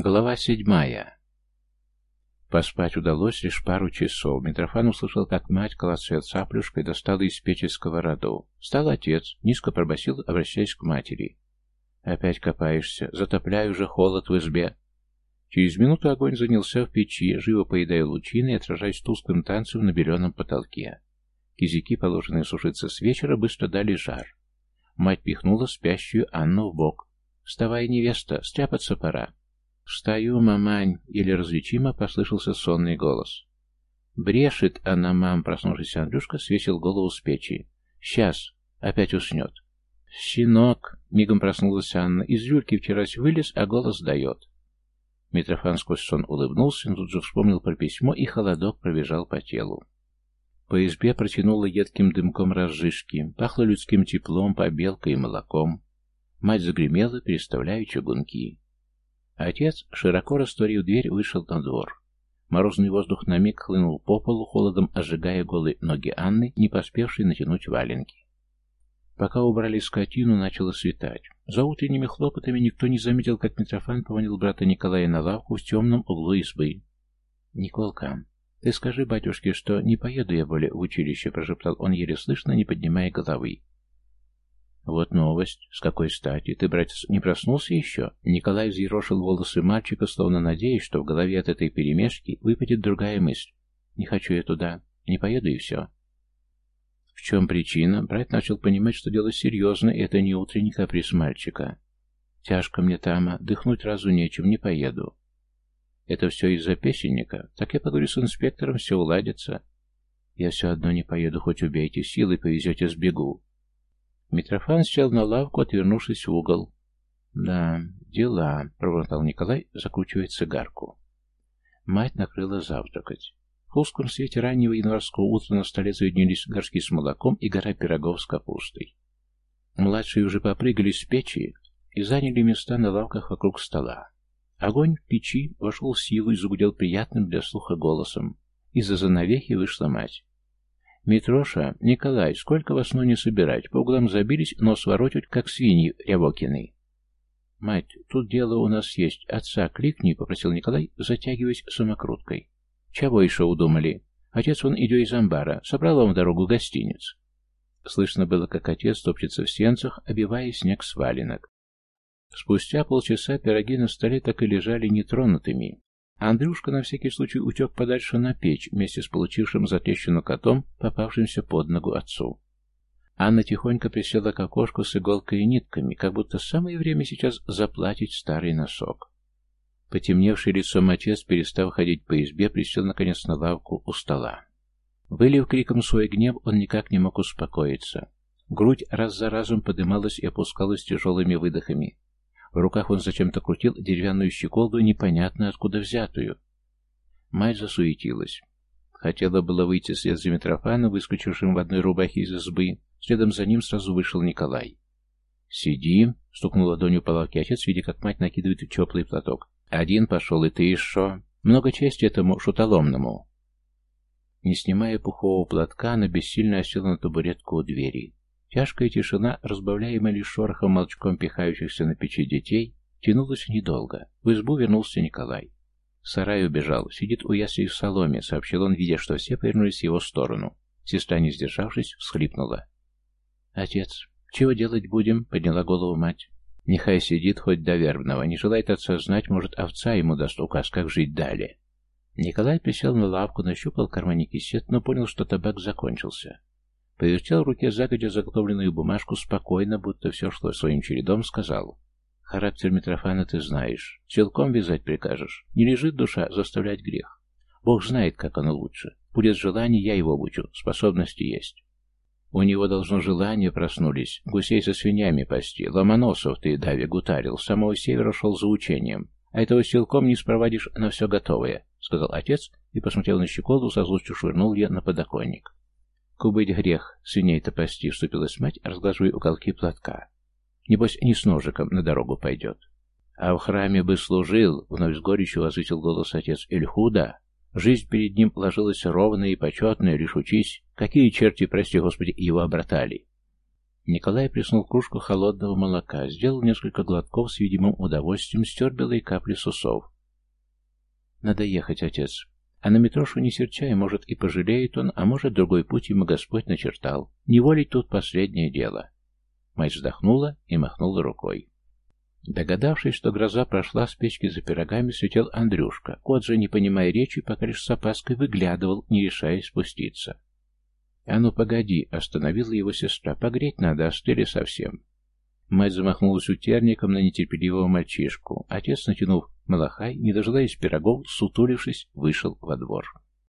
Глава седьмая. Поспать удалось лишь пару часов. Митрофан услышал, как мать, клацая цаплюшкой, достала из печи сковороду. Стал отец, низко пробасил, обращаясь к матери. «Опять копаешься. Затопляю уже холод в избе». Через минуту огонь занялся в печи, живо поедая лучины и отражаясь тусклым танцем на беленом потолке. Кизяки, положенные сушиться с вечера, быстро дали жар. Мать пихнула спящую Анну в бок. «Вставай, невеста, стряпаться пора». «Встаю, мамань!» — еле различимо послышался сонный голос. «Брешет она, мам!» — проснувшись Андрюшка, свесил голову с печи. «Сейчас! Опять уснет!» «Щенок!» — мигом проснулась Анна. «Из люльки вчерась вылез, а голос дает!» Митрофан сквозь сон улыбнулся, но тут же вспомнил про письмо, и холодок пробежал по телу. По избе протянуло едким дымком разжижки, пахло людским теплом, побелкой и молоком. Мать загремела, переставляя чугунки. Отец, широко растворив дверь, вышел на двор. Морозный воздух на миг хлынул по полу, холодом ожигая голые ноги Анны, не поспевшей натянуть валенки. Пока убрали скотину, начало светать. За утренними хлопотами никто не заметил, как Митрофан поманил брата Николая на лавку в темном углу избы. «Николка, ты скажи батюшке, что не поеду я более в училище», — прошептал он еле слышно, не поднимая головы. «Вот новость. С какой стати? Ты, братец, не проснулся еще?» Николай взъерошил волосы мальчика, словно надеясь, что в голове от этой перемешки выпадет другая мысль. «Не хочу я туда. Не поеду и все». В чем причина? Брат начал понимать, что дело серьезно, и это не утренний каприз мальчика. «Тяжко мне, Тама. Дыхнуть разу нечем. Не поеду». «Это все из-за песенника? Так я поговорю с инспектором, все уладится». «Я все одно не поеду, хоть убейте, силой повезете, сбегу». Митрофан сел на лавку, отвернувшись в угол. «Да, дела», — пробормотал Николай, закручивая цигарку. Мать накрыла завтракать. В узком свете раннего январского утра на столе заведнились горшки с молоком и гора пирогов с капустой. Младшие уже попрыгали с печи и заняли места на лавках вокруг стола. Огонь в печи вошел в силу и загудел приятным для слуха голосом. Из-за занавехи вышла мать. «Митроша, Николай, сколько вас ну не собирать? По углам забились, нос воротят, как свиньи Рябокины». «Мать, тут дело у нас есть. Отца кликни», — попросил Николай, затягиваясь самокруткой. «Чего еще удумали? Отец он идет из амбара. Собрал вам дорогу гостиниц». Слышно было, как отец топчется в сенцах, обивая снег с валенок. Спустя полчаса пироги на столе так и лежали нетронутыми, Андрюшка на всякий случай утек подальше на печь вместе с получившим затрещину котом, попавшимся под ногу отцу. Анна тихонько присела к окошку с иголкой и нитками, как будто самое время сейчас заплатить старый носок. Потемневший лицом отец, перестав ходить по избе, присел наконец на лавку у стола. Вылив криком свой гнев, он никак не мог успокоиться. Грудь раз за разом подымалась и опускалась тяжелыми выдохами. В руках он зачем-то крутил деревянную щеколду, непонятно откуда взятую. Мать засуетилась. Хотела было выйти вслед за Митрофаном, выскочившим в одной рубахе из избы. Следом за ним сразу вышел Николай. «Сиди», — стукнул ладонью по лавке отец, видя, как мать накидывает теплый платок. «Один пошел, и ты еще. Много чести этому шутоломному». Не снимая пухового платка, она бессильно осела на табуретку у двери. Тяжкая тишина, разбавляемая лишь шорохом молчком пихающихся на печи детей, тянулась недолго. В избу вернулся Николай. Сарай убежал, сидит у ясли в соломе, сообщил он, видя, что все повернулись в его сторону. Сестра, не сдержавшись, всхлипнула. «Отец, чего делать будем?» — подняла голову мать. «Нехай сидит хоть до вербного, не желает отца знать, может, овца ему даст указ, как жить далее». Николай присел на лавку, нащупал кармане кисет, но понял, что табак закончился. Повертел в руке загодя заготовленную бумажку спокойно, будто все шло своим чередом, сказал. «Характер Митрофана ты знаешь. Силком вязать прикажешь. Не лежит душа заставлять грех. Бог знает, как оно лучше. Будет желание, я его обучу. Способности есть». У него должно желание проснулись. Гусей со свинями пасти. Ломоносов ты, Дави, гутарил. С самого севера шел за учением. А этого силком не спроводишь на все готовое, — сказал отец и, посмотрел на щеколду, со злостью швырнул ее на подоконник. «Кубыть грех, свиней-то пасти», — вступилась мать, разглаживая уголки платка. «Небось, не с ножиком на дорогу пойдет». «А в храме бы служил», — вновь с горечью возвысил голос отец Эльхуда. Жизнь перед ним ложилась ровная и почетная, лишь учись, какие черти, прости господи, его обратали. Николай приснул кружку холодного молока, сделал несколько глотков с видимым удовольствием, стер белые капли с усов. «Надо ехать, отец. А на Митрошу не серчай, может, и пожалеет он, а может, другой путь ему Господь начертал. Не волить тут последнее дело». Мать вздохнула и махнула рукой. Догадавшись, что гроза прошла, с печки за пирогами слетел Андрюшка. Кот же, не понимая речи, пока лишь с опаской выглядывал, не решаясь спуститься. «А ну, погоди!» — остановила его сестра. «Погреть надо, остыли совсем». Мать замахнулась утерником на нетерпеливого мальчишку. Отец, натянув малахай, не дожидаясь пирогов, сутулившись, вышел во двор.